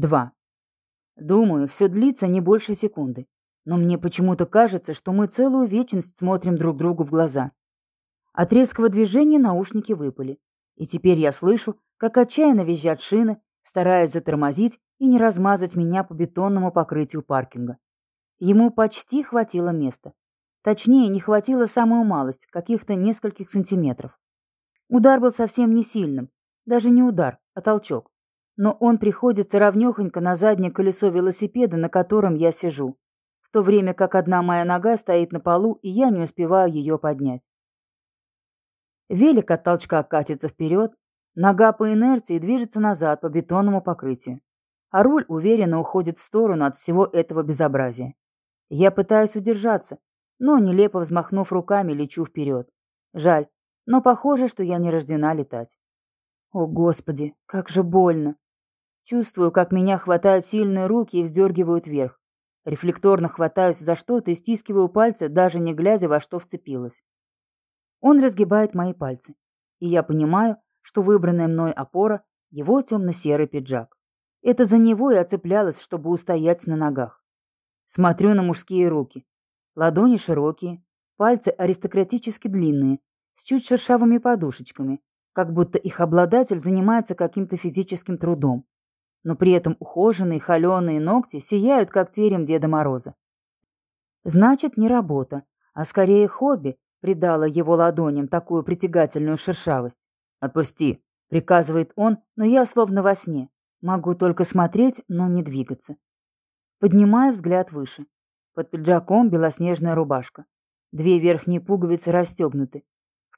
Два. Думаю, все длится не больше секунды. Но мне почему-то кажется, что мы целую вечность смотрим друг другу в глаза. От резкого движения наушники выпали. И теперь я слышу, как отчаянно визжат шины, стараясь затормозить и не размазать меня по бетонному покрытию паркинга. Ему почти хватило места. Точнее, не хватило самую малость, каких-то нескольких сантиметров. Удар был совсем не сильным. Даже не удар, а толчок. Но он приходится ровнёхонько на заднее колесо велосипеда, на котором я сижу. В то время как одна моя нога стоит на полу, и я не успеваю ее поднять. Велик от толчка катится вперед, нога по инерции движется назад по бетонному покрытию, а руль уверенно уходит в сторону от всего этого безобразия. Я пытаюсь удержаться, но, нелепо взмахнув руками, лечу вперед. Жаль, но похоже, что я не рождена летать. О, Господи, как же больно. Чувствую, как меня хватают сильные руки и вздергивают вверх. Рефлекторно хватаюсь за что-то и стискиваю пальцы, даже не глядя, во что вцепилась. Он разгибает мои пальцы, и я понимаю, что выбранная мной опора — его темно-серый пиджак. Это за него я цеплялась, чтобы устоять на ногах. Смотрю на мужские руки. Ладони широкие, пальцы аристократически длинные, с чуть шершавыми подушечками, как будто их обладатель занимается каким-то физическим трудом. Но при этом ухоженные холеные ногти сияют, как терем Деда Мороза. Значит, не работа, а скорее хобби, придало его ладоням такую притягательную шершавость. «Отпусти», — приказывает он, но я словно во сне. Могу только смотреть, но не двигаться. Поднимаю взгляд выше. Под пиджаком белоснежная рубашка. Две верхние пуговицы расстегнуты.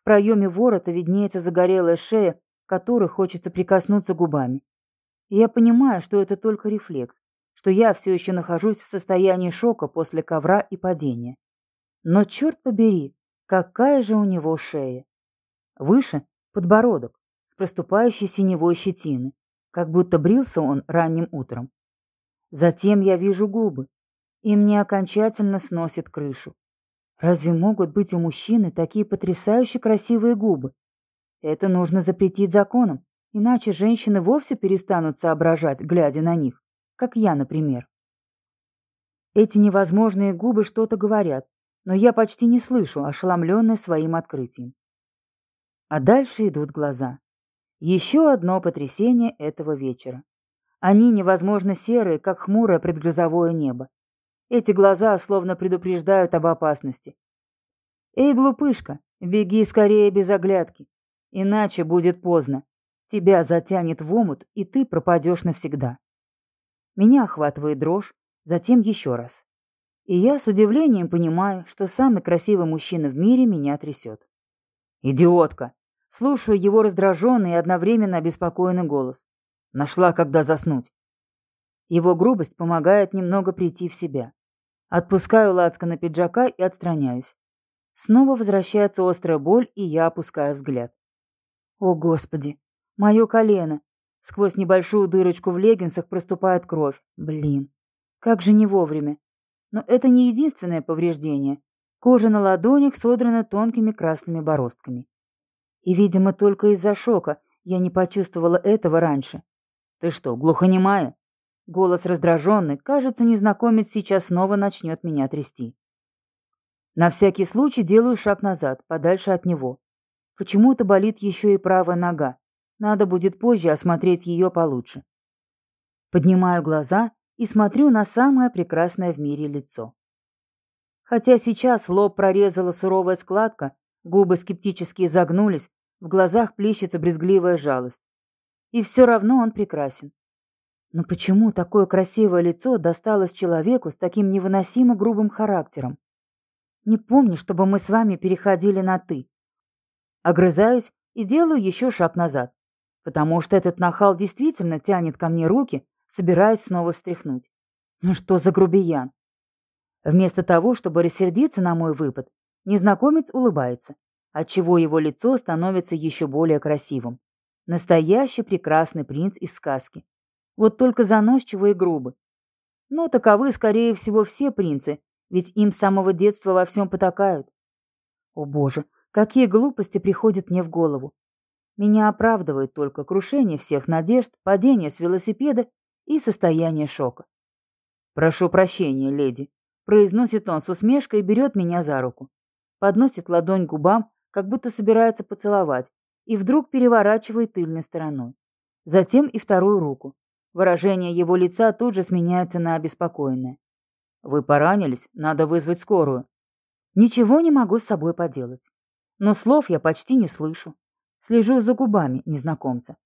В проеме ворота виднеется загорелая шея, которой хочется прикоснуться губами. Я понимаю, что это только рефлекс, что я все еще нахожусь в состоянии шока после ковра и падения. Но черт побери, Какая же у него шея! Выше — подбородок, с проступающей синевой щетины, как будто брился он ранним утром. Затем я вижу губы, и мне окончательно сносит крышу. Разве могут быть у мужчины такие потрясающе красивые губы? Это нужно запретить законом, иначе женщины вовсе перестанут соображать, глядя на них, как я, например. Эти невозможные губы что-то говорят, но я почти не слышу, ошеломленная своим открытием. А дальше идут глаза. Еще одно потрясение этого вечера. Они невозможно серые, как хмурое предгрозовое небо. Эти глаза словно предупреждают об опасности. «Эй, глупышка, беги скорее без оглядки, иначе будет поздно. Тебя затянет в омут, и ты пропадешь навсегда». Меня охватывает дрожь, затем еще раз. И я с удивлением понимаю, что самый красивый мужчина в мире меня трясет. «Идиотка!» Слушаю его раздраженный и одновременно обеспокоенный голос. Нашла, когда заснуть. Его грубость помогает немного прийти в себя. Отпускаю на пиджака и отстраняюсь. Снова возвращается острая боль, и я опускаю взгляд. О, Господи! Мое колено! Сквозь небольшую дырочку в леггинсах проступает кровь. Блин! Как же не вовремя. Но это не единственное повреждение. Кожа на ладонях содрана тонкими красными бороздками. И, видимо, только из-за шока я не почувствовала этого раньше. «Ты что, глухонемая?» Голос раздраженный. Кажется, незнакомец сейчас снова начнет меня трясти. На всякий случай делаю шаг назад, подальше от него. Почему-то болит еще и правая нога. Надо будет позже осмотреть ее получше. Поднимаю глаза и смотрю на самое прекрасное в мире лицо. Хотя сейчас лоб прорезала суровая складка, губы скептически загнулись, в глазах плещется брезгливая жалость. И все равно он прекрасен. Но почему такое красивое лицо досталось человеку с таким невыносимо грубым характером? Не помню, чтобы мы с вами переходили на «ты». Огрызаюсь и делаю еще шаг назад, потому что этот нахал действительно тянет ко мне руки, собираясь снова встряхнуть. Ну что за грубиян? Вместо того, чтобы рассердиться на мой выпад, незнакомец улыбается, отчего его лицо становится еще более красивым. Настоящий прекрасный принц из сказки. Вот только заносчивый и грубый. Но таковы, скорее всего, все принцы, ведь им с самого детства во всем потакают. О боже, какие глупости приходят мне в голову. Меня оправдывает только крушение всех надежд, падение с велосипеда и состояние шока. «Прошу прощения, леди», — произносит он с усмешкой и берет меня за руку. Подносит ладонь к губам, как будто собирается поцеловать, и вдруг переворачивает тыльной стороной. Затем и вторую руку. Выражение его лица тут же сменяется на обеспокоенное. «Вы поранились? Надо вызвать скорую». Ничего не могу с собой поделать. Но слов я почти не слышу. Слежу за губами незнакомца.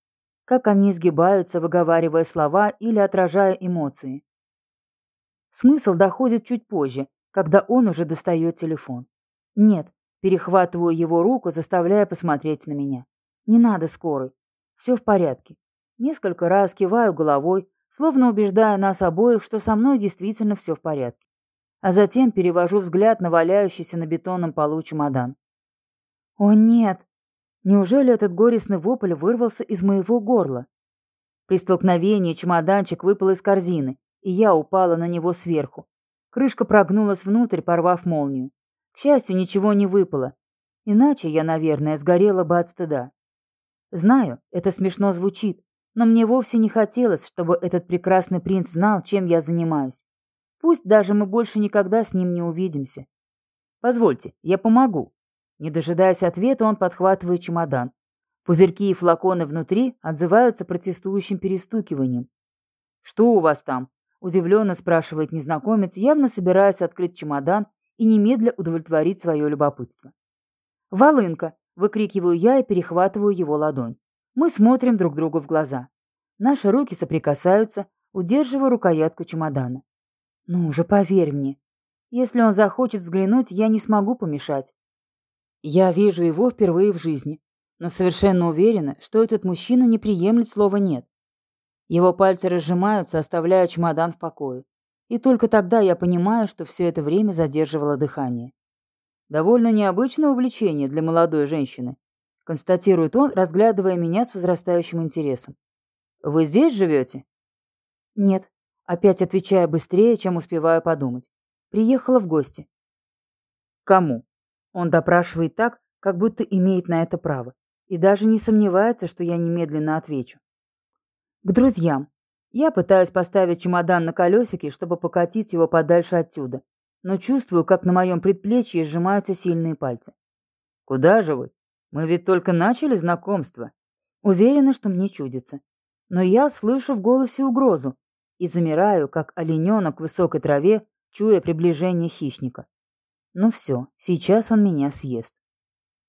Как они изгибаются, выговаривая слова или отражая эмоции. Смысл доходит чуть позже, когда он уже достает телефон. Нет, перехватываю его руку, заставляя посмотреть на меня. Не надо скорой. Все в порядке. Несколько раз киваю головой, словно убеждая нас обоих, что со мной действительно все в порядке. А затем перевожу взгляд на валяющийся на бетонном полу чемодан. О нет! Неужели этот горестный вопль вырвался из моего горла? При столкновении чемоданчик выпал из корзины, и я упала на него сверху. Крышка прогнулась внутрь, порвав молнию. К счастью, ничего не выпало. Иначе я, наверное, сгорела бы от стыда. Знаю, это смешно звучит, но мне вовсе не хотелось, чтобы этот прекрасный принц знал, чем я занимаюсь. Пусть даже мы больше никогда с ним не увидимся. Позвольте, я помогу. Не дожидаясь ответа, он подхватывает чемодан. Пузырьки и флаконы внутри отзываются протестующим перестукиванием. «Что у вас там?» – удивленно спрашивает незнакомец, явно собираясь открыть чемодан и немедля удовлетворить свое любопытство. «Волынка!» – выкрикиваю я и перехватываю его ладонь. Мы смотрим друг другу в глаза. Наши руки соприкасаются, удерживая рукоятку чемодана. Ну уже поверь мне. Если он захочет взглянуть, я не смогу помешать. Я вижу его впервые в жизни, но совершенно уверена, что этот мужчина не приемлет слова «нет». Его пальцы разжимаются, оставляя чемодан в покое. И только тогда я понимаю, что все это время задерживало дыхание. Довольно необычное увлечение для молодой женщины констатирует он, разглядывая меня с возрастающим интересом. «Вы здесь живете?» «Нет», опять отвечая быстрее, чем успеваю подумать. «Приехала в гости». «Кому?» Он допрашивает так, как будто имеет на это право, и даже не сомневается, что я немедленно отвечу. «К друзьям. Я пытаюсь поставить чемодан на колесики, чтобы покатить его подальше отсюда, но чувствую, как на моем предплечье сжимаются сильные пальцы. «Куда же вы?» Мы ведь только начали знакомство. Уверена, что мне чудится. Но я слышу в голосе угрозу и замираю, как олененок в высокой траве, чуя приближение хищника. Ну все, сейчас он меня съест.